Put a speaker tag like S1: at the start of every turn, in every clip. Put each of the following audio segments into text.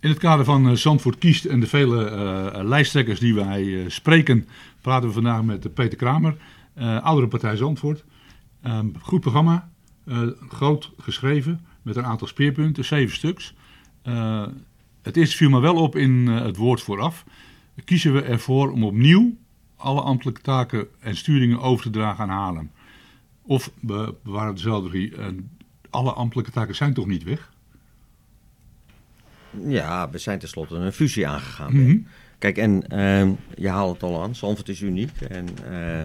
S1: In het kader van uh, Zandvoort kiest en de vele uh, lijsttrekkers die wij spreken, praten we vandaag met Peter Kramer, oudere partij Zandvoort. Um, goed programma, groot geschreven, met een aantal speerpunten, zeven stuks. het eerste viel me wel op in het woord vooraf. Kiezen we ervoor om opnieuw alle ambtelijke taken en sturingen over te dragen aan Haarlem? Of we bewaren dezelfde drie, alle ambtelijke taken zijn toch niet weg?
S2: Ja, we zijn tenslotte een fusie aangegaan. Mm -hmm. Kijk, en uh, je haalt het al aan, Zandvoort is uniek. En uh,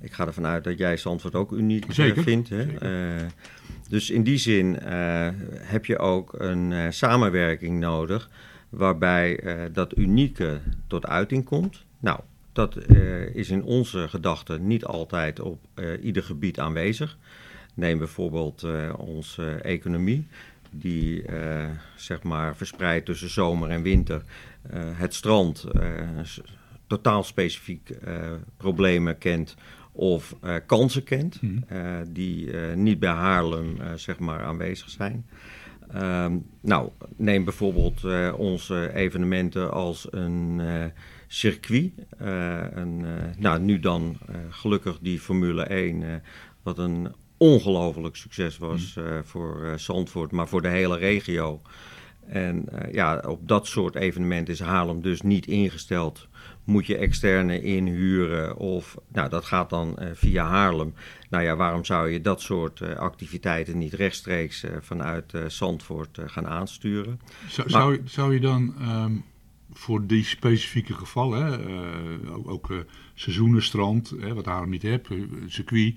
S2: ik ga ervan uit dat jij Zandvoort ook uniek uh, vindt. Hè? Uh, dus in die zin heb je ook een samenwerking nodig waarbij dat unieke tot uiting komt. Nou, dat is in onze gedachten niet altijd op ieder gebied aanwezig. Neem bijvoorbeeld onze economie die uh, zeg maar verspreid tussen zomer en winter uh, het strand uh, totaal specifiek problemen kent of kansen kent, mm. die niet bij Haarlem zeg maar aanwezig zijn. Um, nou, neem bijvoorbeeld onze evenementen als een circuit. een, nou, nu dan gelukkig die Formule 1, wat een ongelooflijk succes was uh, voor uh, Zandvoort, maar voor de hele regio. En uh, ja, op dat soort evenementen is Haarlem dus niet ingesteld. Moet je externe inhuren of, nou dat gaat dan via Haarlem. Nou ja, waarom zou je dat soort activiteiten niet rechtstreeks vanuit Zandvoort gaan aansturen?
S1: Zou, maar, zou, je, zou je dan um, voor die specifieke gevallen, ook, ook seizoenen, strand, wat Haarlem niet heeft, circuit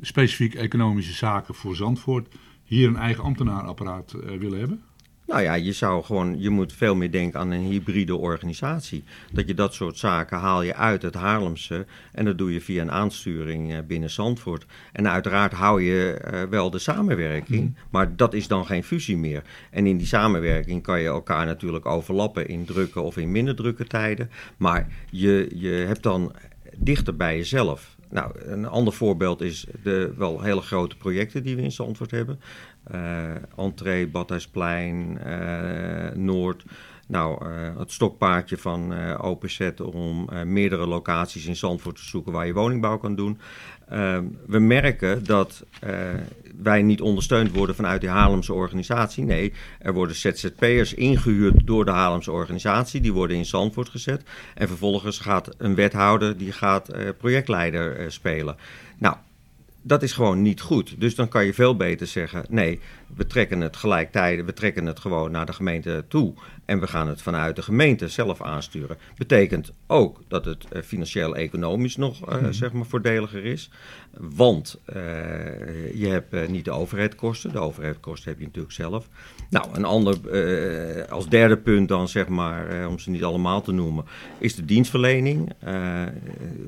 S1: specifiek economische zaken voor Zandvoort hier een eigen ambtenaarapparaat uh, willen hebben?
S2: Nou ja, je zou gewoon, je moet veel meer denken aan een hybride organisatie. Dat je dat soort zaken haal je uit het Haarlemse en dat doe je via een aansturing uh, binnen Zandvoort. En uiteraard hou je uh, wel de samenwerking, mm. maar dat is dan geen fusie meer. En in die samenwerking kan je elkaar natuurlijk overlappen in drukke of in minder drukke tijden. Maar je, je hebt dan dichter bij jezelf. Nou, een ander voorbeeld is de wel hele grote projecten die we in Zandvoort hebben. Uh, Entree, Badhuisplein, uh, Noord. Nou, uh, het stokpaardje van uh, OpenZ om meerdere locaties in Zandvoort te zoeken waar je woningbouw kan doen. We merken dat wij niet ondersteund worden vanuit die Haarlemse organisatie. Nee, er worden ZZP'ers ingehuurd door de Haarlemse organisatie. Die worden in Zandvoort gezet. En vervolgens gaat een wethouder, die gaat uh, projectleider uh, spelen. Nou, dat is gewoon niet goed. Dus dan kan je veel beter zeggen: nee, we trekken het gelijktijdig, we trekken het gewoon naar de gemeente toe. En we gaan het vanuit de gemeente zelf aansturen. Betekent ook dat het uh, financieel-economisch nog uh, mm. zeg maar voordeliger is. Want uh, je hebt niet de overheidkosten. De overheidkosten heb je natuurlijk zelf. Nou, een ander, als derde punt dan zeg maar, om ze niet allemaal te noemen, is de dienstverlening.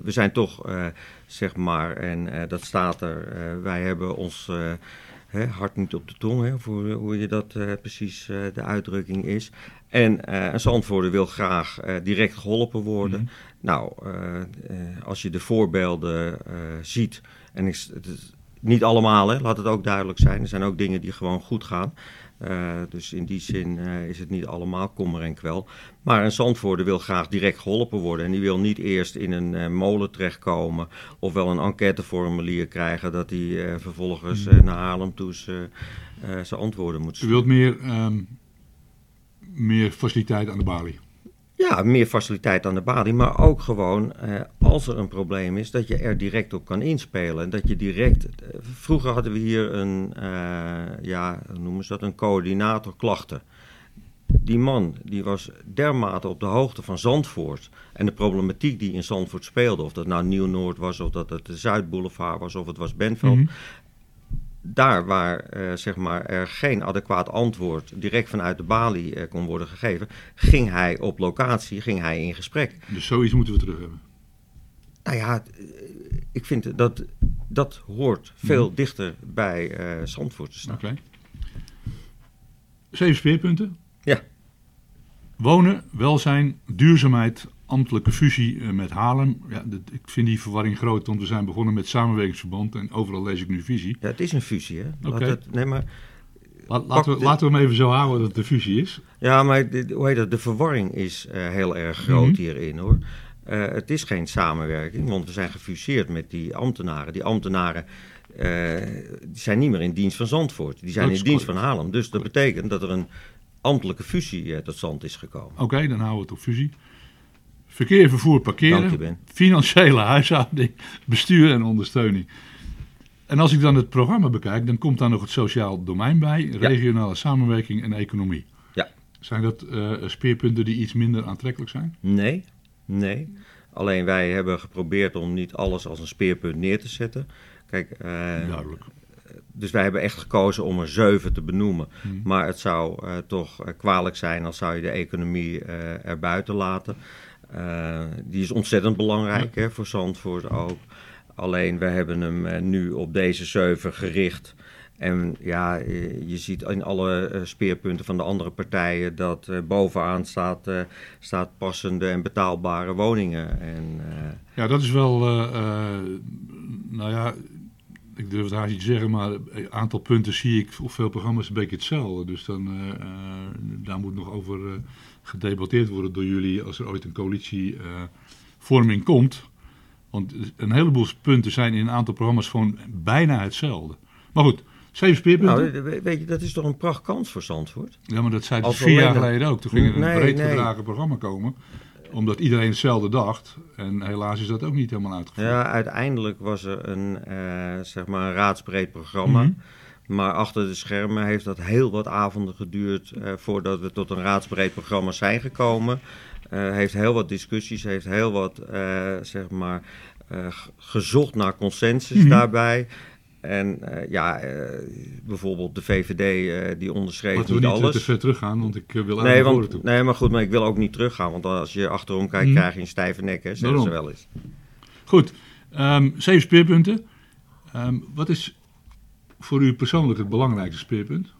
S2: we zijn toch zeg maar, en dat staat er, wij hebben ons Hè, hart niet op de tong, hè, voor hoe je dat precies de uitdrukking is. En een Zandvoorder wil graag direct geholpen worden. Mm -hmm. Nou, als je de voorbeelden ziet, en het is niet allemaal, hè, laat het ook duidelijk zijn. Er zijn ook dingen die gewoon goed gaan. Uh, dus in die zin uh, is het niet allemaal kommer en kwel. Maar een Zandvoorder wil graag direct geholpen worden. En die wil niet eerst in een uh, molen terechtkomen. Of wel een enquêteformulier krijgen. Dat hij vervolgens mm. naar Haarlem toe zijn antwoorden moet
S1: sturen. U wilt meer, um, meer faciliteit aan de balie?
S2: Ja, meer faciliteit aan de balie, maar ook gewoon eh, als er een probleem is, dat je er direct op kan inspelen. Dat je direct. Eh, vroeger hadden we hier een, uh, ja, noemen ze dat, een coördinator klachten. Die man die was dermate op de hoogte van Zandvoort en de problematiek die in Zandvoort speelde, of dat nou Nieuw-Noord was, of dat het de Zuidboulevard was, of het was Benveld. -hmm daar waar uh, zeg maar, er geen adequaat antwoord direct vanuit de balie uh, kon worden gegeven, ging hij op locatie, ging hij in gesprek.
S1: Dus zoiets moeten we terug hebben?
S2: Nou ja, eh, ik vind dat dat hoort veel mm. dichter bij uh, Zandvoort te staan.
S1: Oké. Okay. Zeven speerpunten.
S2: Ja.
S1: Wonen, welzijn, duurzaamheid, ambtelijke fusie eh, met Haarlem. Ja, ik vind die verwarring groot, want we zijn begonnen met samenwerkingsverband en overal lees ik nu visie.
S2: Ja, het is een fusie, hè? Okay. Het, nee, maar
S1: La- laten, we, laten we hem even zo houden dat het de fusie is.
S2: Ja, maar de, hoe heet dat, de verwarring is eh, heel erg groot
S1: Mhm.
S2: hierin hoor. Eh, het is geen samenwerking, want we zijn gefuseerd met die ambtenaren. Die ambtenaren die zijn niet meer in dienst van Zandvoort. Die zijn in dienst van Haarlem. Dus dat betekent dat er een ambtelijke fusie tot stand is gekomen.
S1: Oké, dan houden we het op fusie. Verkeer, vervoer, parkeren.
S2: Dank je, Ben.
S1: Financiële huishouding, bestuur en ondersteuning. En als ik dan het programma bekijk, dan komt daar nog het sociaal domein bij, regionale samenwerking en economie.
S2: Ja.
S1: Zijn dat eh, speerpunten die iets minder aantrekkelijk zijn?
S2: Nee, nee. Alleen wij hebben geprobeerd om niet alles als een speerpunt neer te zetten. Kijk, eh,
S1: Duidelijk.
S2: dus wij hebben echt gekozen om er zeven te benoemen.
S1: Hmm.
S2: Maar het zou eh, toch kwalijk zijn als zou je de economie eh er buiten laten. Eh, die is ontzettend belangrijk hè, voor Zandvoort ook. Alleen we hebben hem eh, nu op deze zeven gericht. En ja, eh, je ziet in alle speerpunten van de andere partijen dat bovenaan staat, staat passende en betaalbare woningen. En,
S1: Ja, dat is wel, eh, nou ja, ik durf het haast niet te zeggen, maar een aantal punten zie ik op veel programma's een beetje hetzelfde. Dus dan, eh, eh, daar moet nog over eh, gedebatteerd worden door jullie als er ooit een coalitievorming komt. Want een heleboel punten zijn in een aantal programma's gewoon bijna hetzelfde. Maar goed, zeven speerpunten.
S2: nou, we- weet je, dat is toch een prachtkans voor Zandvoort?
S1: ja, maar dat zei dus vier jaar geleden ook. Toen ging er een
S2: Nee,
S1: breed
S2: nee.
S1: programma komen. Omdat iedereen hetzelfde dacht. En helaas is dat ook niet helemaal uitgevoerd.
S2: Ja, uiteindelijk was er een, eh, zeg maar een raadsbreed programma.
S1: Mhm.
S2: Maar achter de schermen heeft dat heel wat avonden geduurd eh, voordat we tot een raadsbreed programma zijn gekomen. Eh, heeft heel wat discussies, heeft heel wat zeg maar, gezocht naar consensus
S1: Mhm.
S2: daarbij. En eh, ja, eh, bijvoorbeeld de VVD eh, die onderschreef
S1: we
S2: niet
S1: niet
S2: alles.
S1: te ver teruggaan, want ik wil
S2: Nee, want,
S1: toe.
S2: nee, maar goed, maar ik wil ook niet teruggaan. Want als je achterom kijkt,
S1: Mhm.
S2: krijg je een stijve nek, hè, zeggen ze wel eens.
S1: Goed, ehm, zeven speerpunten. Ehm, wat is voor u persoonlijk het belangrijkste speerpunt?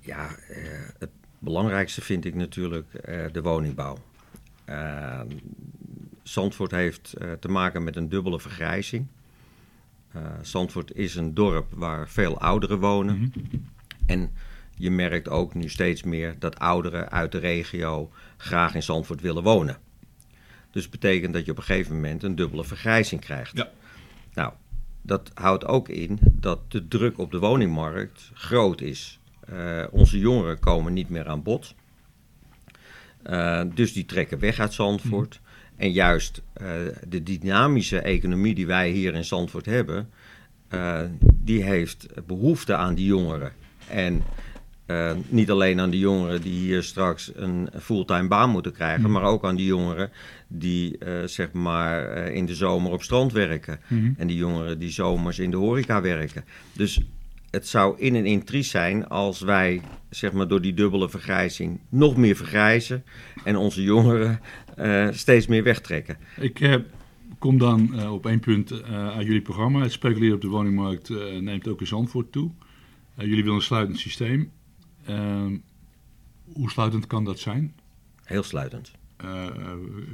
S2: Ja, het belangrijkste vind ik natuurlijk de woningbouw. Eh, Zandvoort heeft te maken met een dubbele vergrijzing. Eh, Zandvoort is een dorp waar veel ouderen wonen.
S1: Mhm.
S2: En je merkt ook nu steeds meer dat ouderen uit de regio graag in Zandvoort willen wonen. Dus betekent dat je op een gegeven moment een dubbele vergrijzing krijgt.
S1: Ja.
S2: Nou, dat houdt ook in dat de druk op de woningmarkt groot is. Eh, onze jongeren komen niet meer aan bod. Eh, dus die trekken weg uit Zandvoort. En juist eh, de dynamische economie die wij hier in Zandvoort hebben, eh, die heeft behoefte aan die jongeren. En eh, niet alleen aan die jongeren die hier straks een fulltime baan moeten krijgen,
S1: Mhm.
S2: maar ook aan die jongeren die zeg maar in de zomer op strand werken.
S1: Mhm.
S2: En die jongeren die zomers in de horeca werken. Dus het zou in en in triest zijn als wij zeg maar, door die dubbele vergrijzing nog meer vergrijzen en onze jongeren eh, steeds meer wegtrekken.
S1: Ik eh, kom dan eh, op één punt uit jullie programma. Het speculeren op de woningmarkt neemt ook in Zandvoort toe. Jullie willen een sluitend systeem. Ehm, hoe sluitend kan dat zijn?
S2: Heel sluitend.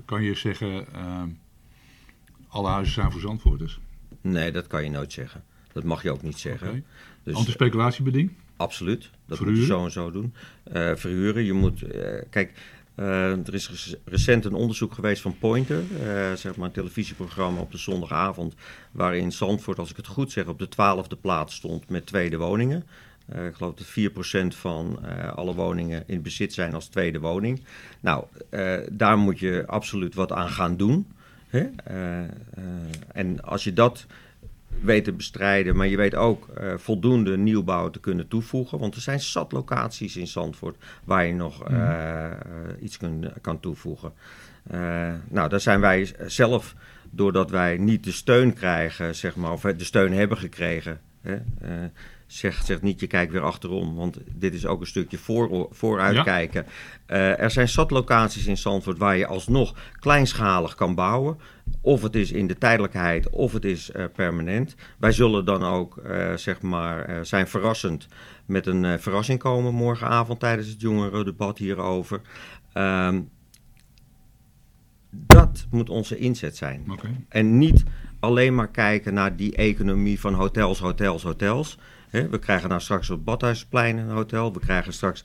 S1: Kan je zeggen, ehm, alle huizen zijn voor Zandvoorters?
S2: Nee, dat kan je nooit zeggen. Dat mag je ook niet zeggen.
S1: Oké.
S2: Dus
S1: Antispeculatiebeding?
S2: absoluut, dat
S1: Verhuren?
S2: moet je zo en zo doen. Eh, verhuren, je moet... eh, kijk, eh, er is rec- recent een onderzoek geweest van Pointer, eh, zeg maar een televisieprogramma op de zondagavond, waarin Zandvoort, als ik het goed zeg, op de twaalfde plaats stond met tweede woningen. Eh, ik geloof dat 4% van eh, alle woningen in bezit zijn als tweede woning. Nou, eh, daar moet je absoluut wat aan gaan doen. Hè? Eh, eh, en als je dat weet te bestrijden, maar je weet ook eh, voldoende nieuwbouw te kunnen toevoegen. Want er zijn zat locaties in Zandvoort waar je nog eh, eh, iets kun, kan toevoegen. Eh, nou, daar zijn wij zelf, doordat wij niet de steun krijgen, zeg maar, of de steun hebben gekregen. Hè, eh, zeg, zeg niet, je kijkt weer achterom, want dit is ook een stukje voor, vooruitkijken. Eh, er zijn zat locaties in Zandvoort waar je alsnog kleinschalig kan bouwen. Of het is in de tijdelijkheid, of het is eh, permanent. Wij zullen dan ook, eh, zeg maar, eh, zijn verrassend met een verrassing komen morgenavond tijdens het jongerendebat hierover. Ehm, dat moet onze inzet zijn. En niet alleen maar kijken naar die economie van hotels, hotels, hotels. We krijgen nou straks op Badhuisplein een hotel. We krijgen straks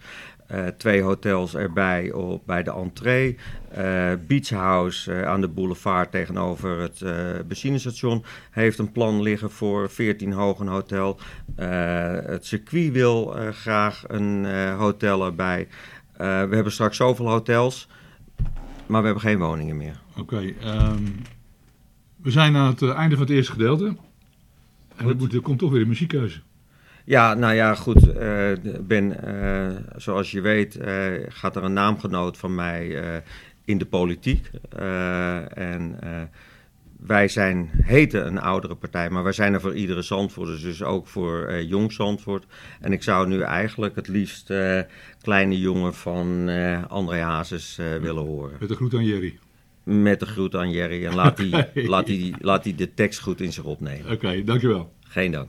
S2: uh, twee hotels erbij op, bij de entree. Uh, Beach House uh, aan de boulevard tegenover het benzinestation heeft een plan liggen voor 14 hoog hotel. het circuit wil graag een hotel erbij. we hebben straks zoveel hotels, maar we hebben geen woningen meer.
S1: Oké, um, we zijn aan het einde van het eerste gedeelte. En er, moet, er komt toch weer een muziekkeuze.
S2: Ja, nou ja, goed. Uh, ben, uh, zoals je weet, uh, gaat er een naamgenoot van mij in de politiek. en wij zijn, heten een oudere partij, maar wij zijn er voor iedere Zandvoort, dus ook voor jong Zandvoort. En ik zou nu eigenlijk het liefst kleine jongen van André Hazes willen horen.
S1: Met de groet aan Jerry.
S2: Met de groet aan Jerry. En laat hij okay. laat die, laat die de tekst goed in zich opnemen.
S1: Oké, okay, dankjewel.
S2: Geen dank.